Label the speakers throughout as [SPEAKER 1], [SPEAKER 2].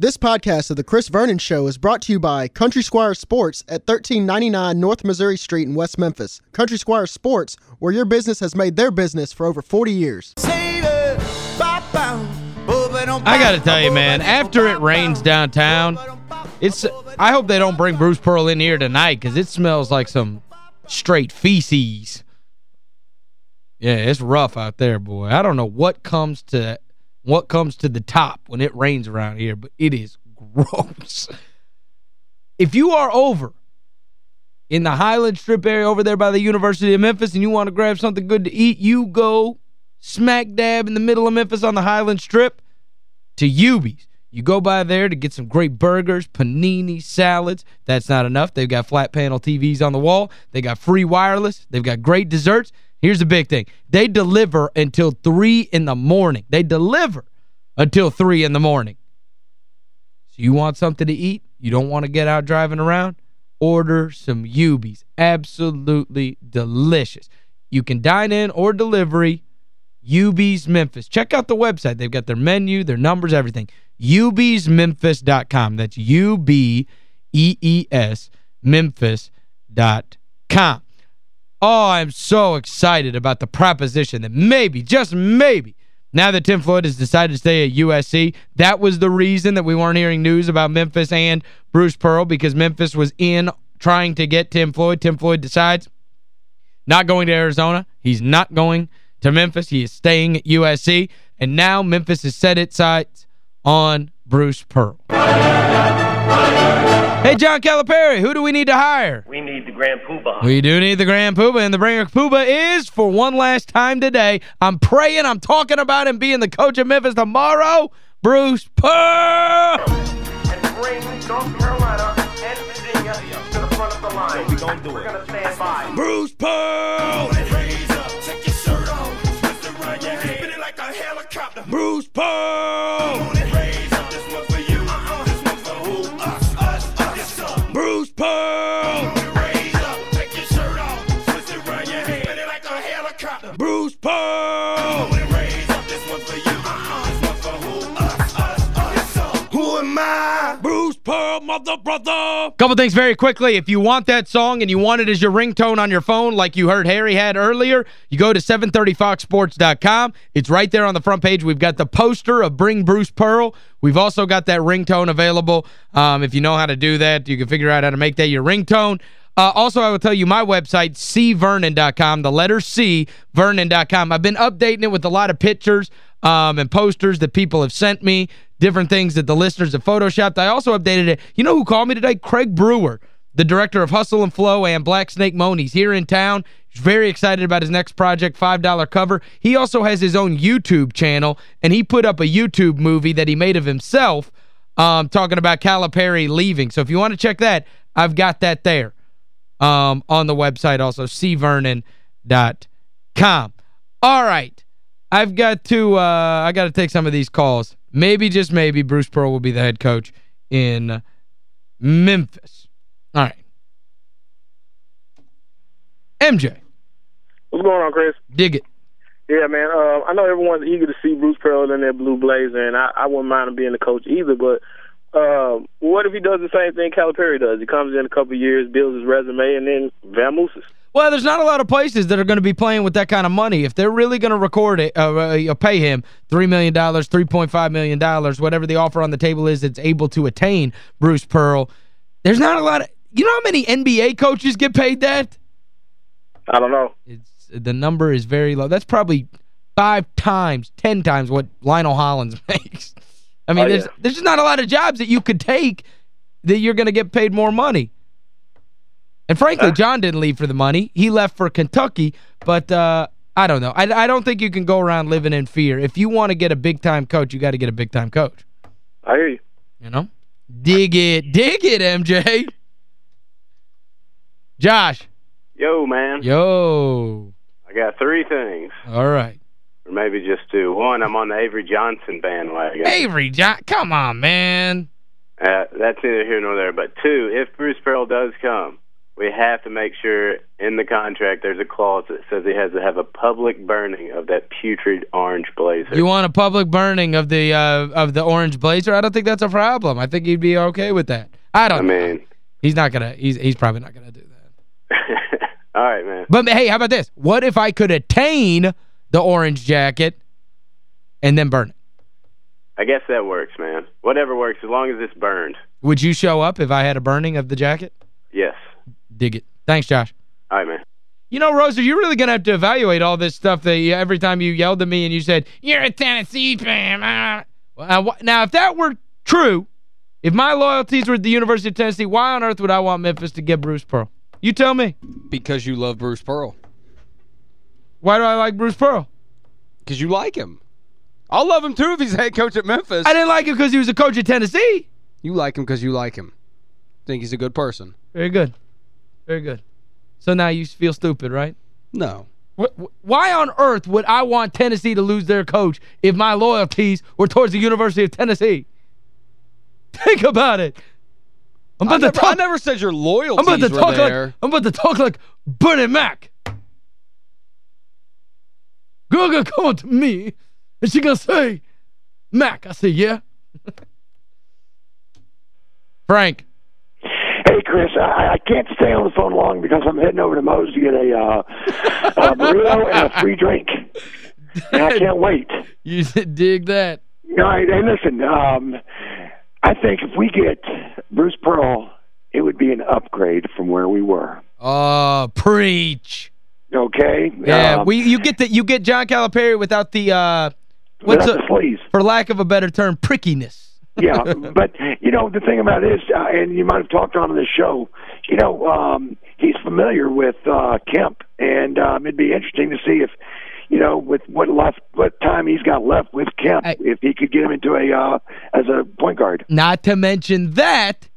[SPEAKER 1] This podcast of The Chris Vernon Show is brought to you by Country Squire Sports at 1399 North Missouri Street in West Memphis. Country Squire Sports, where your business has made their business for over 40 years.
[SPEAKER 2] I got to tell you, man, after it rains downtown, it's I hope they don't bring Bruce Pearl in here tonight because it smells like some straight feces. Yeah, it's rough out there, boy. I don't know what comes to what comes to the top when it rains around here, but it is gross. If you are over in the Highland Strip area over there by the University of Memphis and you want to grab something good to eat, you go smack dab in the middle of Memphis on the Highland Strip to Ubees. You go by there to get some great burgers, panini, salads. That's not enough. They've got flat panel TVs on the wall. They got free wireless. They've got great desserts. Here's the big thing. They deliver until 3 in the morning. They deliver until 3 in the morning. So you want something to eat? You don't want to get out driving around? Order some Ubees. Absolutely delicious. You can dine in or delivery. Ubees Memphis. Check out the website. They've got their menu, their numbers, everything. UbeesMemphis.com. That's U-B-E-E-S Memphis.com. Oh, I'm so excited about the proposition that maybe, just maybe, now that Tim Floyd has decided to stay at USC, that was the reason that we weren't hearing news about Memphis and Bruce Pearl because Memphis was in trying to get Tim Floyd. Tim Floyd decides not going to Arizona. He's not going to Memphis. He is staying at USC. And now Memphis has set its sights on Bruce Pearl. Hey, John Calipari, who do we need to hire?
[SPEAKER 3] We need the Grand Poobah.
[SPEAKER 2] We do need the Grand Poobah, and the Grand Poobah is, for one last time today, I'm praying, I'm talking about him being the coach of Memphis tomorrow, Bruce Pearl!
[SPEAKER 3] And bring North Carolina and Virginia to the front of the line.
[SPEAKER 4] we gonna do
[SPEAKER 3] We're going to stand by.
[SPEAKER 2] Bruce Pearl!
[SPEAKER 4] Raise up,
[SPEAKER 2] Pearl, mother brother. Couple things very quickly. If you want that song and you want it as your ringtone on your phone like you heard Harry had earlier, you go to 730foxsports.com. It's right there on the front page. We've got the poster of Bring Bruce Pearl. We've also got that ringtone available. Um, if you know how to do that, you can figure out how to make that your ringtone. Uh, also, I will tell you my website, cvernon.com, the letter C, vernon.com. I've been updating it with a lot of pictures um, and posters that people have sent me, different things that the listeners have photoshopped. I also updated it. You know who called me today? Craig Brewer, the director of Hustle and Flow and Black Snake Moan. He's here in town. He's very excited about his next project, $5 cover. He also has his own YouTube channel, and he put up a YouTube movie that he made of himself um, talking about Calipari leaving. So if you want to check that, I've got that there um, on the website also, cvernon.com. All right. I've got to uh, I got to take some of these calls. Maybe, just maybe, Bruce Pearl will be the head coach in Memphis. All right. MJ,
[SPEAKER 5] What's going on, Chris?
[SPEAKER 2] dig it.
[SPEAKER 5] Yeah, man. Uh, I know everyone's eager to see Bruce Pearl in that blue blazer, and I, I wouldn't mind him being the coach either. But uh, what if he does the same thing Calipari does? He comes in a couple of years, builds his resume, and then vamooses.
[SPEAKER 2] Well, there's not a lot of places that are going to be playing with that kind of money. If they're really going to record it, uh, uh, pay him $3 million, $3.5 million, dollars, whatever the offer on the table is that's able to attain Bruce Pearl, there's not a lot of... You know how many NBA coaches get paid that?
[SPEAKER 5] I don't know.
[SPEAKER 2] It's The number is very low. That's probably five times, ten times what Lionel Hollins makes. I mean,
[SPEAKER 5] Oh,
[SPEAKER 2] there's
[SPEAKER 5] yeah.
[SPEAKER 2] there's just not a lot of jobs that you could take that you're going to get paid more money. And frankly, John didn't leave for the money. He left for Kentucky, but uh, I don't know. I, I don't think you can go around living in fear. If you want to get a big-time coach, you got to get a big-time coach.
[SPEAKER 5] I hear you.
[SPEAKER 2] You know? Dig it. Dig it, MJ. Josh.
[SPEAKER 6] Yo, man.
[SPEAKER 2] Yo.
[SPEAKER 6] I got three things,
[SPEAKER 2] All right.
[SPEAKER 6] or maybe just two. One, I'm on the Avery Johnson bandwagon.
[SPEAKER 2] Avery John, come on, man.
[SPEAKER 6] Uh, that's neither here nor there. But two, if Bruce Pearl does come, we have to make sure in the contract there's a clause that says he has to have a public burning of that putrid orange blazer.
[SPEAKER 2] You want a public burning of the uh, of the orange blazer? I don't think that's a problem. I think he'd be okay with that. I don't
[SPEAKER 6] I
[SPEAKER 2] know.
[SPEAKER 6] mean,
[SPEAKER 2] He's not going to he's he's probably not going to do that.
[SPEAKER 6] all right, man.
[SPEAKER 2] But hey, how about this? What if I could attain the orange jacket and then burn it?
[SPEAKER 6] I guess that works, man. Whatever works, as long as it's burned.
[SPEAKER 2] Would you show up if I had a burning of the jacket?
[SPEAKER 6] Yes.
[SPEAKER 2] Dig it. Thanks, Josh.
[SPEAKER 6] All right, man.
[SPEAKER 2] You know, Rosa, you're really going to have to evaluate all this stuff that you, every time you yelled at me and you said, you're a Tennessee fan. ah." Well, uh, now, if that were true, if my loyalties were at the University of Tennessee, why on earth would I want Memphis to get Bruce Pearl? You tell me.
[SPEAKER 7] Because you love Bruce Pearl.
[SPEAKER 2] Why do I like Bruce Pearl?
[SPEAKER 7] Because you like him. I'll love him too if he's head coach at Memphis.
[SPEAKER 2] I didn't like him because he was a coach at Tennessee.
[SPEAKER 7] You like him because you like him. Think he's a good person.
[SPEAKER 2] Very good. Very good. So now you feel stupid, right?
[SPEAKER 7] No.
[SPEAKER 2] Wh- wh- Why on earth would I want Tennessee to lose their coach if my loyalties were towards the University of Tennessee? Think about it. I'm
[SPEAKER 7] I
[SPEAKER 2] about
[SPEAKER 7] never,
[SPEAKER 2] to talk,
[SPEAKER 7] I never said your
[SPEAKER 2] I'm
[SPEAKER 7] loyalties
[SPEAKER 2] about to
[SPEAKER 7] were
[SPEAKER 2] talk
[SPEAKER 7] there.
[SPEAKER 2] like I'm about to talk like Bernie Mac. Girl gonna come up to me and she gonna say, Mac. I say, yeah. Frank.
[SPEAKER 8] Hey, Chris, I, I can't stay on the phone long because I'm heading over to Moe's to get a, uh, a burrito and a free drink. And I can't wait.
[SPEAKER 2] You dig that.
[SPEAKER 8] All right, hey, listen, um, I think if we get Bruce Pearl, it would be an upgrade from where we were.
[SPEAKER 2] Oh, preach.
[SPEAKER 8] Okay?
[SPEAKER 2] Yeah,
[SPEAKER 8] Um,
[SPEAKER 2] we you get the you get John Calipari without the uh what's
[SPEAKER 8] without
[SPEAKER 2] a,
[SPEAKER 8] the sleaze.
[SPEAKER 2] for lack of a better term, prickiness.
[SPEAKER 8] Yeah, but you know the thing about it is, uh, and you might have talked on this show. You know, um, he's familiar with uh, Kemp, and um, it'd be interesting to see if, you know, with what left, what time he's got left with Kemp,
[SPEAKER 2] Hey.
[SPEAKER 8] if he could get him into a uh, as a point guard.
[SPEAKER 2] Not to mention that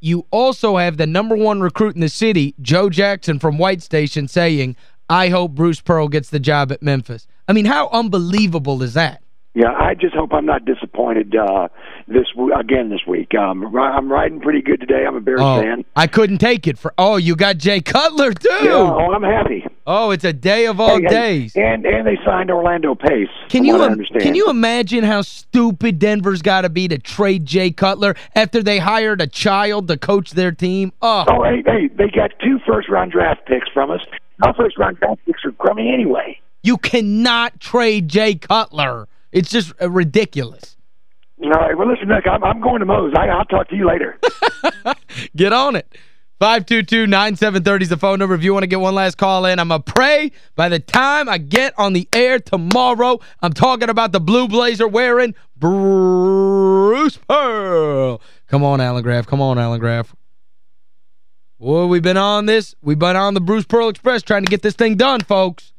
[SPEAKER 2] you also have the number one recruit in the city, Joe Jackson from White Station saying, "I hope Bruce Pearl gets the job at Memphis." I mean, how unbelievable is that?
[SPEAKER 8] Yeah, I just hope I'm not disappointed uh, this again this week. Um, I'm riding pretty good today. I'm a Bears
[SPEAKER 2] Oh,
[SPEAKER 8] fan.
[SPEAKER 2] I couldn't take it for Oh, you got Jay Cutler too.
[SPEAKER 8] Yeah, oh, I'm happy.
[SPEAKER 2] Oh, it's a day of all
[SPEAKER 8] Hey,
[SPEAKER 2] days.
[SPEAKER 8] And and they signed Orlando Pace.
[SPEAKER 2] Can you
[SPEAKER 8] what I
[SPEAKER 2] im-
[SPEAKER 8] understand.
[SPEAKER 2] can you imagine how stupid Denver's got to be to trade Jay Cutler after they hired a child to coach their team? Oh,
[SPEAKER 8] Oh, hey, hey, they got two first round draft picks from us. Our first round draft picks are crummy anyway.
[SPEAKER 2] you cannot trade Jay Cutler. It's just uh, ridiculous.
[SPEAKER 8] All right, well, listen, Nick, I'm, I'm going to Moe's. I, I'll talk to you later.
[SPEAKER 2] Get on it. 522-9730 is the phone number if you want to get one last call in. I'm going to pray by the time I get on the air tomorrow, I'm talking about the blue blazer wearing Bruce Pearl. Come on, Alan Graff. Come on, Alan Graff. Well, we've been on this. We've been on the Bruce Pearl Express trying to get this thing done, folks.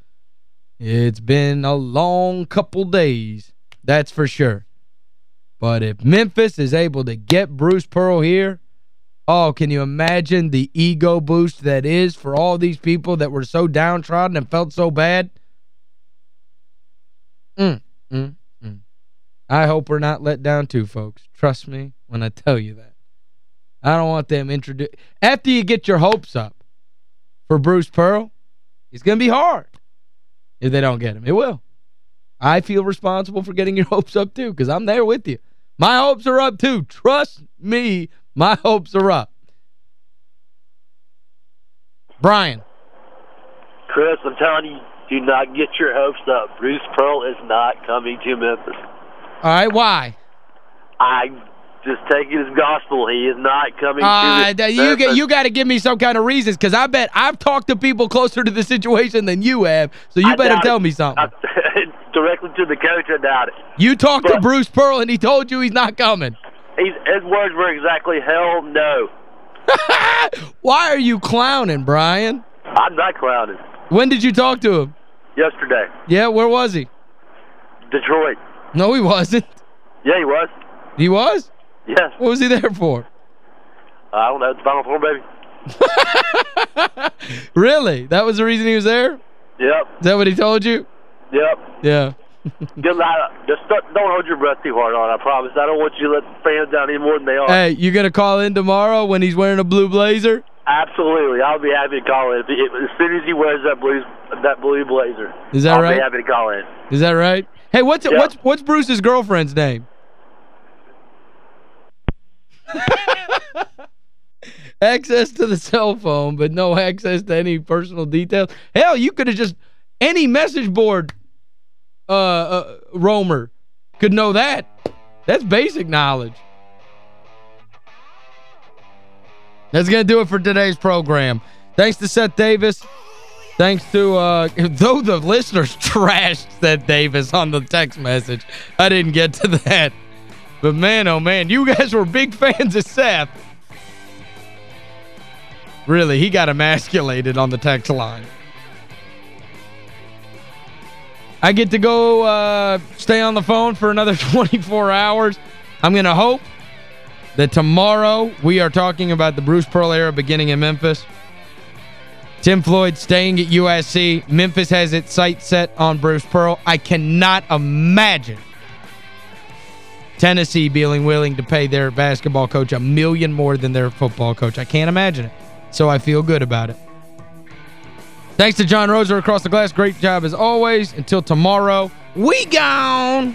[SPEAKER 2] It's been a long couple days. That's for sure. But if Memphis is able to get Bruce Pearl here, oh, can you imagine the ego boost that is for all these people that were so downtrodden and felt so bad? Mm, mm, mm. I hope we're not let down too, folks. Trust me when I tell you that. I don't want them introduce After you get your hopes up for Bruce Pearl, it's going to be hard if they don't get him. It will. I feel responsible for getting your hopes up too because I'm there with you. My hopes are up too. Trust me, my hopes are up. Brian.
[SPEAKER 9] Chris, I'm telling you, do not get your hopes up. Bruce Pearl is not coming to Memphis.
[SPEAKER 2] All right, why?
[SPEAKER 9] I just take it as gospel. He is not coming
[SPEAKER 2] Uh,
[SPEAKER 9] to
[SPEAKER 2] you get, you got to give me some kind of reasons because I bet I've talked to people closer to the situation than you have, so you
[SPEAKER 9] I
[SPEAKER 2] better tell
[SPEAKER 9] it.
[SPEAKER 2] me something.
[SPEAKER 9] I- directly to the coach, I doubt it.
[SPEAKER 2] you talked to Bruce Pearl and he told you he's not coming.
[SPEAKER 9] He's, his words were exactly, hell no.
[SPEAKER 2] Why are you clowning, Brian?
[SPEAKER 9] I'm not clowning.
[SPEAKER 2] When did you talk to him?
[SPEAKER 9] Yesterday,
[SPEAKER 2] Yeah, where was he?
[SPEAKER 9] Detroit.
[SPEAKER 2] No, he wasn't.
[SPEAKER 9] Yeah, he was.
[SPEAKER 2] He was?
[SPEAKER 9] Yes.
[SPEAKER 2] What was he there for?
[SPEAKER 9] Uh, I don't know. It's Final Four, baby.
[SPEAKER 2] really? That was the reason he was there?
[SPEAKER 9] Yep.
[SPEAKER 2] Is that what he told you?
[SPEAKER 9] Yep.
[SPEAKER 2] Yeah.
[SPEAKER 9] Just, don't hold your breath too hard on it, I promise. I don't want you to let fans down any more than they are.
[SPEAKER 2] Hey, you going to call in tomorrow when he's wearing a blue blazer?
[SPEAKER 9] Absolutely, I'll be happy to call in if, if, as soon as he wears that blue that blue blazer.
[SPEAKER 2] Is that
[SPEAKER 9] I'll
[SPEAKER 2] right?
[SPEAKER 9] be happy to call in.
[SPEAKER 2] Is that right? Hey, what's
[SPEAKER 9] Yeah.
[SPEAKER 2] what's what's Bruce's girlfriend's name? access to the cell phone, but no access to any personal details. Hell, you could have just any message board uh, uh roamer could know that. That's basic knowledge. That's going to do it for today's program. Thanks to Seth Davis. Thanks to, uh, though the listeners trashed Seth Davis on the text message, I didn't get to that. But man, oh man, you guys were big fans of Seth. Really, he got emasculated on the text line. I get to go uh, stay on the phone for another 24 hours. I'm going to hope that tomorrow we are talking about the Bruce Pearl era beginning in Memphis. Tim Floyd staying at USC. Memphis has its sights set on Bruce Pearl. I cannot imagine Tennessee being willing to pay their basketball coach a million more than their football coach. I can't imagine it. So I feel good about it. Thanks to John Roser across the glass. Great job as always. Until tomorrow, we gone!